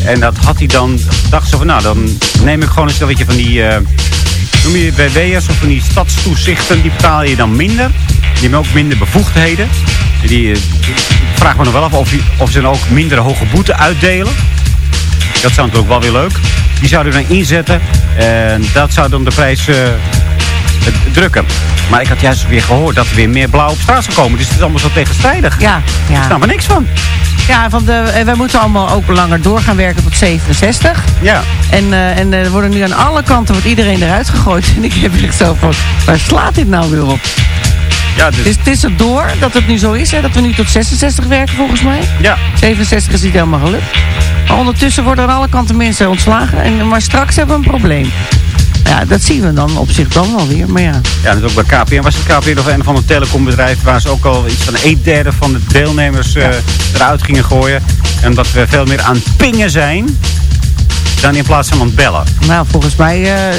En dat had hij dan, dacht ze van nou, dan neem ik gewoon een stelletje van die, noem je het BW'ers of van die stadstoezichten, die betaal je dan minder. Die hebben ook minder bevoegdheden. Die, eh, vraag me nog wel af of, of ze dan ook minder hoge boete uitdelen. Dat zou natuurlijk wel weer leuk. Die zouden we dan inzetten en dat zou dan de prijs eh, het drukken. Maar ik had juist weer gehoord dat er weer meer blauw op straat zou komen. Dus het is allemaal zo tegenstrijdig. Ja, Ik ja. snap er niks van. Ja, want eh, wij moeten allemaal ook langer door gaan werken tot 67. Ja. En, eh, en er worden nu aan alle kanten wordt iedereen eruit gegooid. En ik heb echt zo van, waar slaat dit nou weer op? Ja, dus, Dus het is er door dat het nu zo is, hè, dat we nu tot 66 werken volgens mij. ja. 67 is niet helemaal gelukt. Maar ondertussen worden aan alle kanten mensen ontslagen. En, maar straks hebben we een probleem. Ja, dat zien we dan op zich dan wel weer. Maar ja, Ja, dat is ook bij KPN. Was het KPN nog een van de telecombedrijf waar ze ook al iets van een derde van de deelnemers eh, eruit gingen gooien. En dat we veel meer aan het pingen zijn dan in plaats van aan het bellen. nou volgens mij... eh,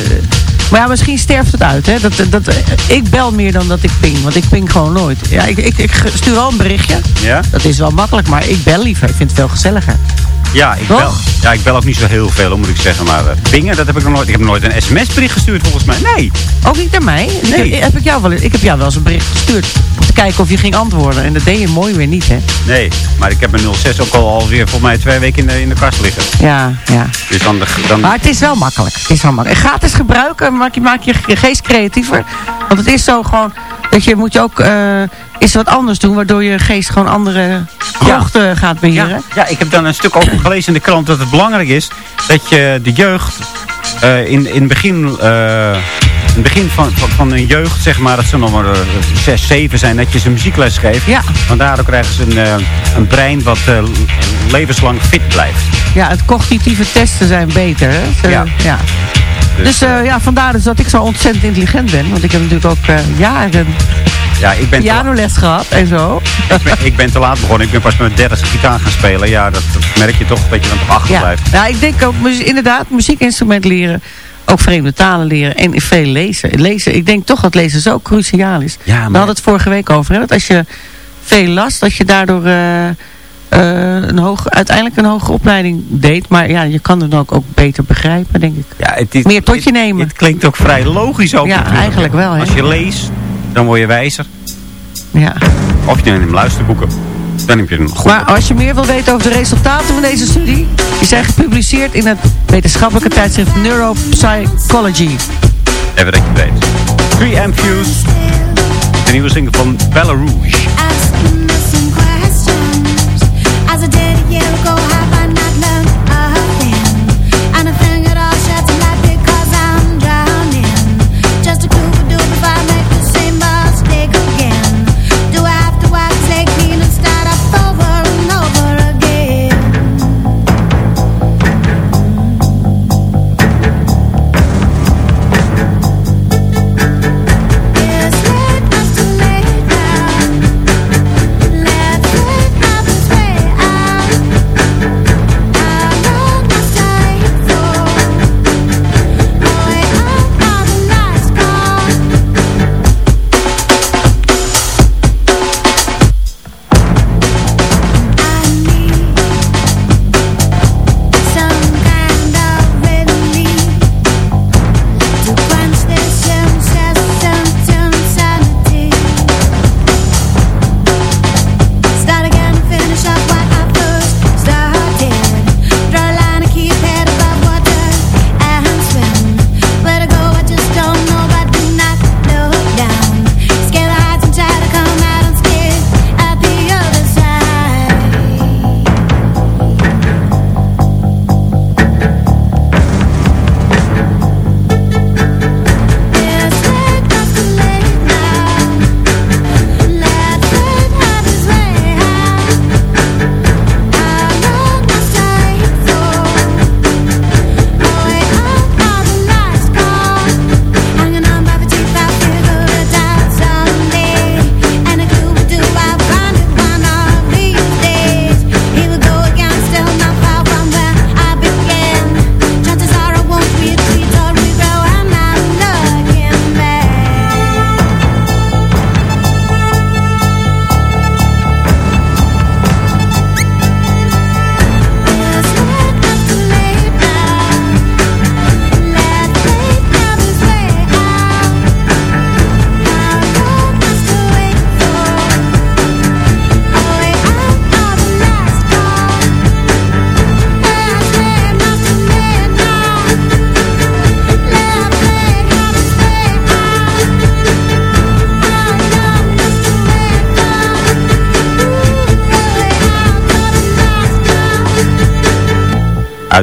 maar ja, misschien sterft het uit. Hè? Dat, dat, ik bel meer dan dat ik ping. Want ik ping gewoon nooit. Ja, ik, ik, ik stuur wel een berichtje. Ja? Dat is wel makkelijk. Maar ik bel liever. Ik vind het veel gezelliger. Ja, ik bel, ja, ik bel ook niet zo heel veel, moet ik zeggen. Maar eh, pingen, dat heb ik nog nooit. Ik heb nooit een sms-bericht gestuurd volgens mij. Nee. Ook niet naar mij. Ik, Nee. heb, heb ik, jou wel, ik heb jou wel eens een bericht gestuurd. Om te kijken of je ging antwoorden. En dat deed je mooi weer niet, hè? Nee, maar ik heb mijn 06 ook al alweer volgens mij twee weken in de, in de kast liggen. Ja, ja. Dus dan, de, dan Maar het is wel makkelijk. Het is wel makkelijk. Gratis gebruiken maak je, maak je je geest creatiever. Want het is zo gewoon... Dat je moet je ook eh iets wat anders doen. Waardoor je geest gewoon andere Ja. hoogte gaat beheren. Ja, ja, ik heb dan een stuk over gelezen in de krant dat het belangrijk is dat je de jeugd eh, in, in het begin, eh, in het begin van, van, van hun jeugd, zeg maar, dat ze nog maar eh, zes, zeven zijn, dat je ze muziekles geeft. Ja. Want daardoor krijgen ze een, eh, een brein wat eh, levenslang fit blijft. Ja, het cognitieve testen zijn beter. Hè? Ze- Ja. ja. Dus eh, ja, vandaar dus dat ik zo ontzettend intelligent ben. Want ik heb natuurlijk ook eh, jaren ja, ik ben, pianoles gehad en zo. ik, ben, ik ben te laat begonnen. Ik ben pas met mijn dertigste gitaar gaan spelen. Ja, dat, merk je toch dat je dan toch achter Ja, ja ik denk ook inderdaad muziekinstrument leren. Ook vreemde talen leren en veel lezen. lezen. Ik denk toch dat lezen zo cruciaal is. Ja, maar- We hadden het vorige week over. Hè? Dat als je veel las, dat je daardoor eh, een hoog, uiteindelijk een hogere opleiding deed. Maar ja, je kan het ook, ook beter begrijpen, denk ik. Ja, het is, Meer tot je nemen. Het klinkt ook vrij logisch ook Ja, natuurlijk. eigenlijk wel, hè. Als je leest, dan word je wijzer. Ja. Of je neemt luisterboeken. Dan heb je een goed. Maar als je meer wil weten over de resultaten van deze studie, die zijn gepubliceerd in het wetenschappelijke tijdschrift Neuropsychology. Even dat je weet. 3M Fuse. De nieuwe single van Bella Rouge.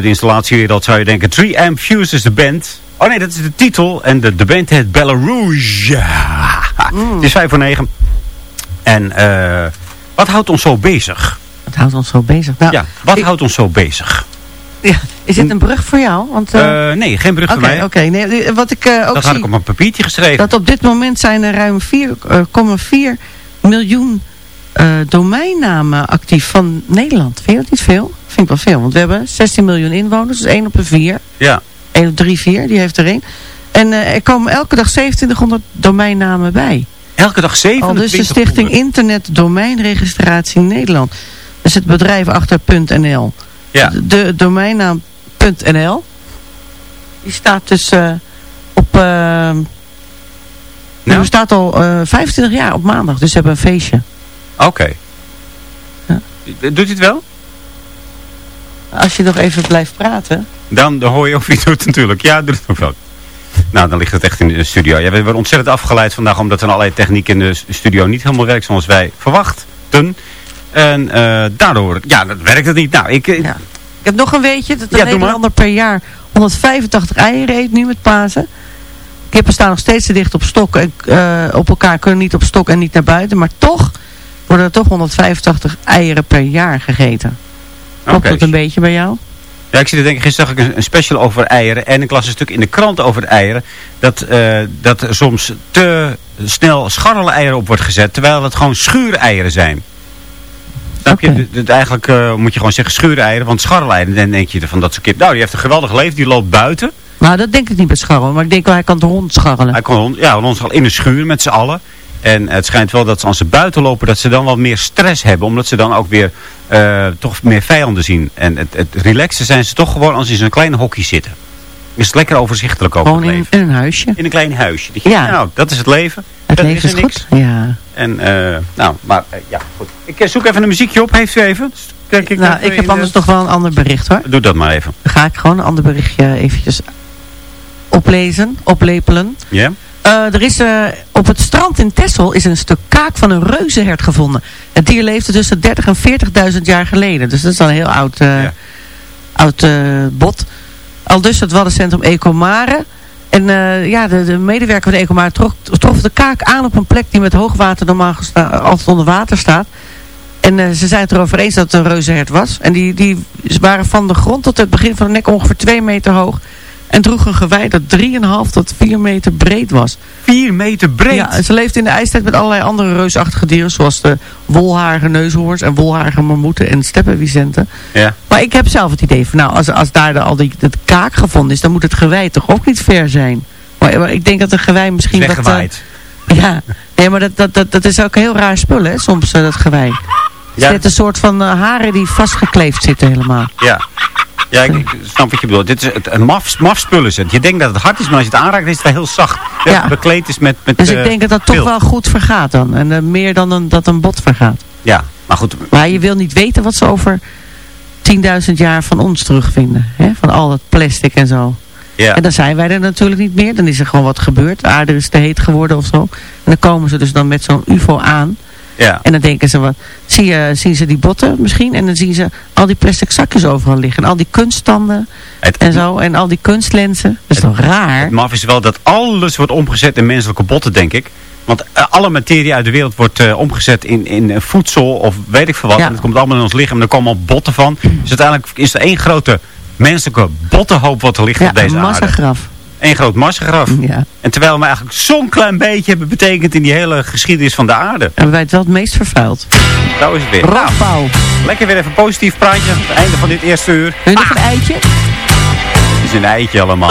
Uit de installatiewereld zou je denken, 3M Fuse is de band. Oh nee, dat is de titel. En de, de band heet Bella Rouge. Het is 5 voor 9. En eh, wat houdt ons zo bezig? Wat houdt ons zo bezig? Nou, ja, wat ik- houdt ons zo bezig? ja, is dit een brug voor jou? Want, eh, Eh, nee, geen brug voor mij. oké. Nee, wat ik eh, ook Dat zie, had ik op een papiertje geschreven. dat op dit moment zijn er ruim 4,4 miljoen domeinnamen actief van Nederland. Vind je dat niet veel? Vind ik wel veel, want we hebben 16 miljoen inwoners, dus 1 op de 4. Ja. 1 op 3, 4, die heeft er één. En eh, er komen elke dag 2700 domeinnamen bij. Elke dag Al 27 dus de stichting Internet Domeinregistratie Nederland. Dus het bedrijf achter .nl. Ja. De, domeinnaam .nl. Die staat dus eh, op... die Nou? bestaat al eh 25 jaar op maandag. Dus ze hebben een feestje. Oké. Ja. Doet hij het wel? Als je nog even blijft praten. Dan, hoor je of het doet natuurlijk. Ja, doet het ook wel. Nou, dan ligt het echt in de studio. Ja, we worden ontzettend afgeleid vandaag omdat er allerlei techniek in de studio niet helemaal werkt zoals wij verwachten. En eh, daardoor, ja, dat werkt het niet. Nou, ik, Ja. Ik heb nog een weetje. Dat maar. Nederlander per jaar 185 eieren eet nu met Pasen. Kippen staan nog steeds te dicht op stok. En, eh, op elkaar kunnen niet op stok en niet naar buiten. Maar toch worden er toch 185 eieren per jaar gegeten. Klopt dat een beetje bij jou? Ja, ik zit denken, gisteren zag ik een, een special over eieren. En ik las een stuk in de krant over de eieren. Dat, eh, dat er soms te snel scharrele eieren op wordt gezet. Terwijl het gewoon schuureieren zijn. Snap je? Eigenlijk eh, moet je gewoon zeggen schuureieren. Want scharreleieren, dan denk je van dat soort kip. Nou, die heeft een geweldig leven. Die loopt buiten. Nou, dat denk ik niet bij scharrelen. Maar ik denk wel, hij kan het rondscharrelen. Hij kon rond- ja, ons al in de schuur met z'n allen. En het schijnt wel dat ze als ze buiten lopen, dat ze dan wat meer stress hebben. Omdat ze dan ook weer eh, toch meer vijanden zien. En het, het relaxen zijn ze toch gewoon als ze in zo'n klein hokje zitten. Is het lekker overzichtelijk ook Gewoon het in, leven. in een huisje. In een klein huisje. Dat je, Ja. Nou, dat is het leven. Het Verder leven is er niks. goed. Ja. En, eh, nou, maar eh, ja, goed. Ik zoek even een muziekje op. Heeft u even? Kijk, ik Nou, dat, ik heb anders de- nog wel een ander bericht hoor. Doe dat maar even. Dan ga ik gewoon een ander berichtje eventjes oplezen, oplepelen. Ja? Er is eh, op het strand in Texel is een stuk kaak van een reuzenhert gevonden. Het dier leefde tussen 30 en 40.000 jaar geleden. Dus dat is al een heel oud, eh, Ja. oud eh, bot. Al dus het waddencentrum Ecomare. En eh, ja, de, de medewerker van Ecomare trof, trof de kaak aan op een plek die met hoogwater normaal altijd onder water staat. En eh, ze zijn het erover eens dat het een reuzenhert was. En die, die waren van de grond tot het begin van de nek ongeveer 2 meter hoog. En droeg een gewei dat 3,5 tot 4 meter breed was. 4 meter breed. Ja, en ze leefde in de ijstijd met allerlei andere reusachtige dieren. Zoals de wolharige neushoorns en wolharige mammoeten en steppenwisenten. Ja. Maar ik heb zelf het idee van, nou, als, als daar de, al die dat kaak gevonden is, dan moet het gewei toch ook niet ver zijn. Maar, maar ik denk dat een gewei misschien wat... Weggewaaid. ja, nee, maar dat, dat, dat, dat is ook een heel raar spul, hè, soms, eh, dat gewei. Het Ja. zit een soort van eh, haren die vastgekleefd zitten helemaal. Ja. Ja, ik, ik snap wat je bedoelt. Dit is het, een maf, maf spul is het. Je denkt dat het hard is, maar als je het aanraakt, is het wel heel zacht. Ja. bekleed is met, met Dus eh, ik denk dat dat toch wel goed vergaat dan. En eh, meer dan een, dat een bot vergaat. Ja, maar goed. Maar je wil niet weten wat ze over 10.000 jaar van ons terugvinden. Hè? Van al dat plastic en zo. Ja. En dan zijn wij er natuurlijk niet meer. Dan is er gewoon wat gebeurd. De aarde is te heet geworden of zo. En dan komen ze dus dan met zo'n ufo aan. Ja. En dan denken ze, wat, zie je, zien ze die botten misschien? En dan zien ze al die plastic zakjes overal liggen. En al die kunststanden Het, en zo. En al die kunstlenzen. Dat is toch raar? het maf is wel dat alles wordt omgezet in menselijke botten, denk ik. Want eh, alle materie uit de wereld wordt eh, omgezet in, in eh, voedsel of weet ik veel wat. Ja. En het komt allemaal in ons lichaam en er komen al botten van. Dus uiteindelijk is er één grote menselijke bottenhoop wat er ligt Ja, op deze een aarde. massagraf. Eén groot massagraf. Ja. En terwijl we eigenlijk zo'n klein beetje hebben betekend in die hele geschiedenis van de aarde. En wij het wel het meest vervuild. Zo is het weer. Nou, Rafbouw. lekker weer even een positief praatje. aan Het einde van dit eerste uur. Je nog een eitje? Het is een eitje allemaal.